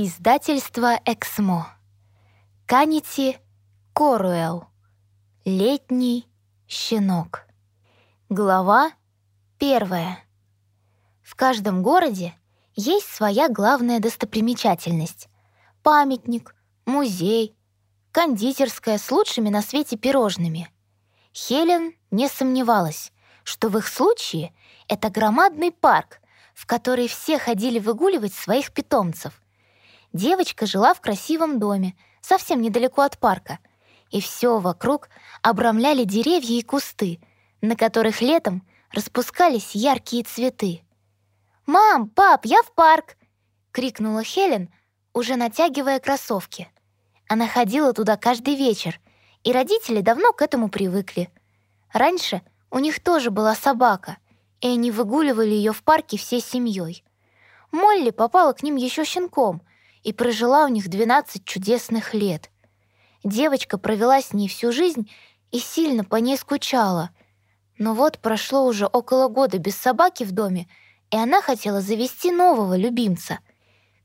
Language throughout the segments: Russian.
Издательство «Эксмо». Канити Коруэлл. Летний щенок. Глава первая. В каждом городе есть своя главная достопримечательность. Памятник, музей, кондитерская с лучшими на свете пирожными. Хелен не сомневалась, что в их случае это громадный парк, в который все ходили выгуливать своих питомцев. Девочка жила в красивом доме, совсем недалеко от парка, и все вокруг обрамляли деревья и кусты, на которых летом распускались яркие цветы. «Мам, пап, я в парк!» — крикнула Хелен, уже натягивая кроссовки. Она ходила туда каждый вечер, и родители давно к этому привыкли. Раньше у них тоже была собака, и они выгуливали ее в парке всей семьей. Молли попала к ним еще щенком и прожила у них 12 чудесных лет. Девочка провела с ней всю жизнь и сильно по ней скучала. Но вот прошло уже около года без собаки в доме, и она хотела завести нового любимца.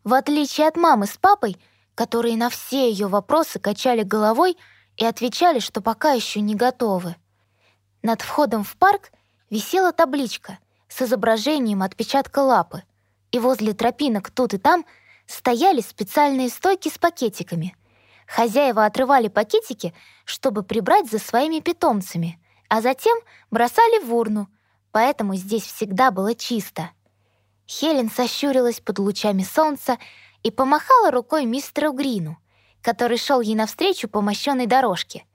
В отличие от мамы с папой, которые на все ее вопросы качали головой и отвечали, что пока еще не готовы. Над входом в парк висела табличка с изображением отпечатка лапы, и возле тропинок тут и там стояли специальные стойки с пакетиками. Хозяева отрывали пакетики, чтобы прибрать за своими питомцами, а затем бросали в урну, поэтому здесь всегда было чисто. Хелен сощурилась под лучами солнца и помахала рукой мистеру Грину, который шел ей навстречу по мощенной дорожке.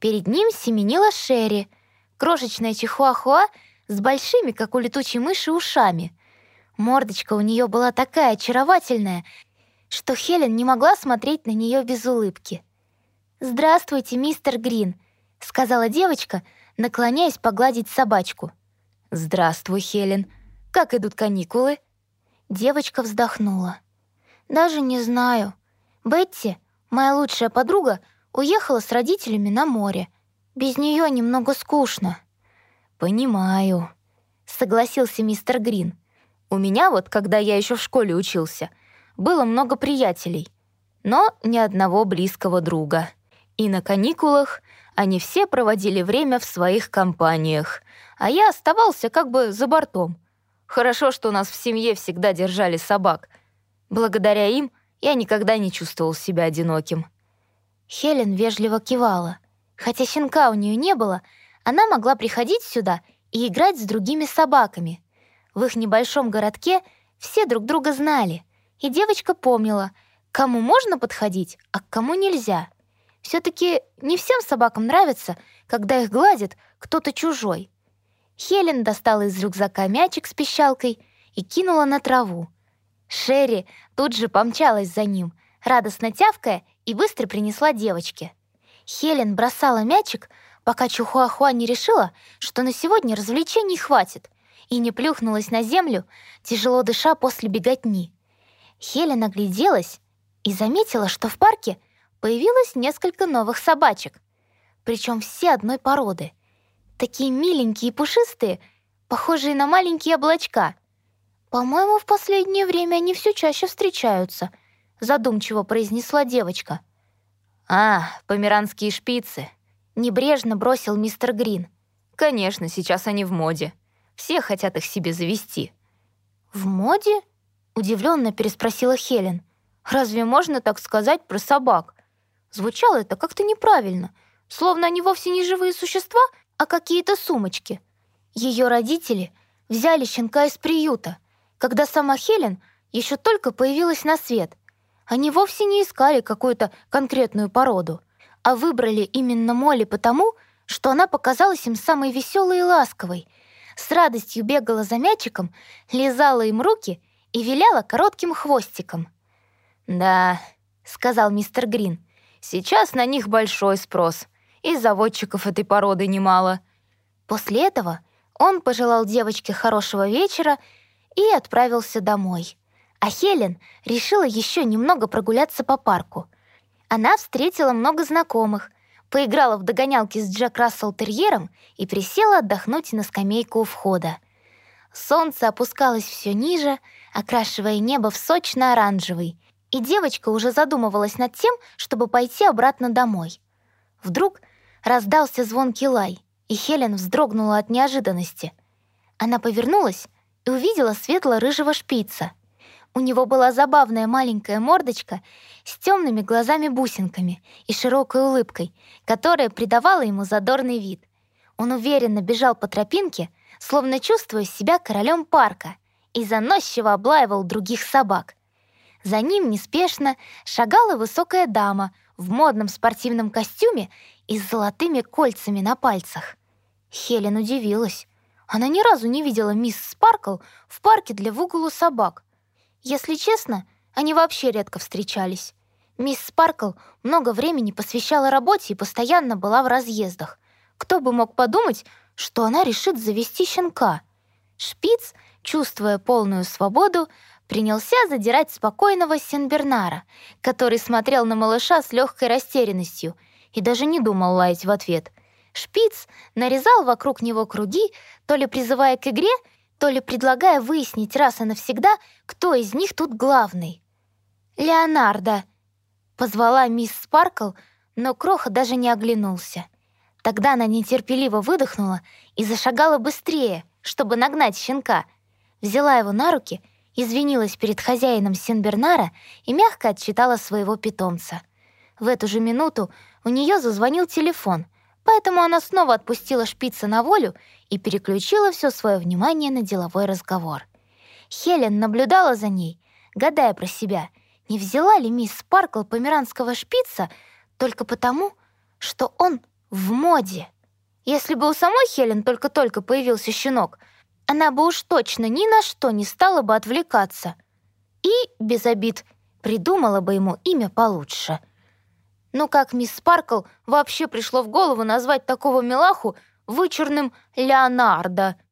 Перед ним семенила Шерри, крошечная чихуахуа с большими, как у летучей мыши, ушами. Мордочка у нее была такая очаровательная, что Хелен не могла смотреть на нее без улыбки. «Здравствуйте, мистер Грин», — сказала девочка, наклоняясь погладить собачку. «Здравствуй, Хелен. Как идут каникулы?» Девочка вздохнула. «Даже не знаю. Бетти, моя лучшая подруга, уехала с родителями на море. Без нее немного скучно». «Понимаю», — согласился мистер Грин. «У меня вот, когда я еще в школе учился, было много приятелей, но ни одного близкого друга. И на каникулах они все проводили время в своих компаниях, а я оставался как бы за бортом. Хорошо, что у нас в семье всегда держали собак — Благодаря им я никогда не чувствовал себя одиноким. Хелен вежливо кивала. Хотя щенка у нее не было, она могла приходить сюда и играть с другими собаками. В их небольшом городке все друг друга знали, и девочка помнила, кому можно подходить, а к кому нельзя. все таки не всем собакам нравится, когда их гладит кто-то чужой. Хелен достала из рюкзака мячик с пищалкой и кинула на траву. Шерри тут же помчалась за ним, радостно тявкая, и быстро принесла девочке. Хелен бросала мячик, пока Чухуахуа не решила, что на сегодня развлечений хватит, и не плюхнулась на землю, тяжело дыша после беготни. Хелен огляделась и заметила, что в парке появилось несколько новых собачек, причем все одной породы. Такие миленькие и пушистые, похожие на маленькие облачка. «По-моему, в последнее время они все чаще встречаются», — задумчиво произнесла девочка. «А, померанские шпицы», — небрежно бросил мистер Грин. «Конечно, сейчас они в моде. Все хотят их себе завести». «В моде?» — удивленно переспросила Хелен. «Разве можно так сказать про собак?» Звучало это как-то неправильно, словно они вовсе не живые существа, а какие-то сумочки. Ее родители взяли щенка из приюта — когда сама Хелен еще только появилась на свет. Они вовсе не искали какую-то конкретную породу, а выбрали именно Молли потому, что она показалась им самой веселой и ласковой, с радостью бегала за мячиком, лизала им руки и виляла коротким хвостиком. «Да», — сказал мистер Грин, — «сейчас на них большой спрос, и заводчиков этой породы немало». После этого он пожелал девочке хорошего вечера и отправился домой. А Хелен решила еще немного прогуляться по парку. Она встретила много знакомых, поиграла в догонялки с Джек Рассел Терьером и присела отдохнуть на скамейку у входа. Солнце опускалось все ниже, окрашивая небо в сочно-оранжевый, и девочка уже задумывалась над тем, чтобы пойти обратно домой. Вдруг раздался звонкий лай, и Хелен вздрогнула от неожиданности. Она повернулась и увидела светло-рыжего шпица. У него была забавная маленькая мордочка с темными глазами-бусинками и широкой улыбкой, которая придавала ему задорный вид. Он уверенно бежал по тропинке, словно чувствуя себя королем парка, и заносчиво облаивал других собак. За ним неспешно шагала высокая дама в модном спортивном костюме и с золотыми кольцами на пальцах. Хелен удивилась. Она ни разу не видела мисс Спаркл в парке для выгула собак. Если честно, они вообще редко встречались. Мисс Спаркл много времени посвящала работе и постоянно была в разъездах. Кто бы мог подумать, что она решит завести щенка? Шпиц, чувствуя полную свободу, принялся задирать спокойного Сенбернара, который смотрел на малыша с легкой растерянностью и даже не думал лаять в ответ. Шпиц нарезал вокруг него круги, то ли призывая к игре, то ли предлагая выяснить раз и навсегда, кто из них тут главный. «Леонардо!» — позвала мисс Спаркл, но Кроха даже не оглянулся. Тогда она нетерпеливо выдохнула и зашагала быстрее, чтобы нагнать щенка. Взяла его на руки, извинилась перед хозяином Сенбернара и мягко отчитала своего питомца. В эту же минуту у нее зазвонил телефон — Поэтому она снова отпустила шпица на волю и переключила все свое внимание на деловой разговор. Хелен наблюдала за ней, гадая про себя, не взяла ли мисс Спаркл померанского шпица только потому, что он в моде. Если бы у самой Хелен только-только появился щенок, она бы уж точно ни на что не стала бы отвлекаться. И, без обид, придумала бы ему имя получше — но как мисс Спаркл вообще пришло в голову назвать такого милаху вычурным Леонардо —